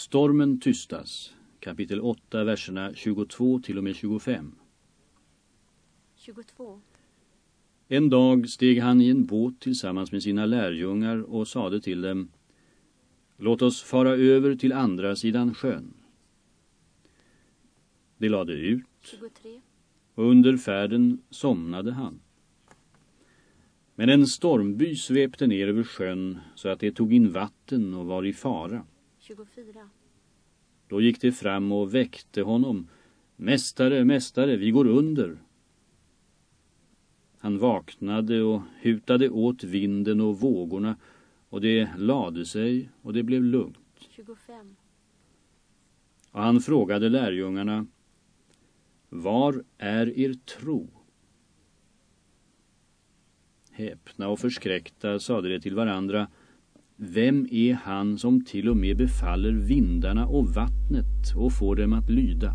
Stormen tystas. Kapitel 8, verserna 22 till och med 25. 22. En dag steg han i en båt tillsammans med sina lärjungar och sade till dem Låt oss fara över till andra sidan sjön. De lade ut 23. och under färden somnade han. Men en stormby svepte ner över sjön så att det tog in vatten och var i fara. 24. Då gick det fram och väckte honom. Mästare, mästare, vi går under. Han vaknade och hutade åt vinden och vågorna och det lade sig och det blev lugnt. 25. Och han frågade lärjungarna Var är er tro? Häpna och förskräckta sade de till varandra vem är han som till och med befaller vindarna och vattnet och får dem att lyda?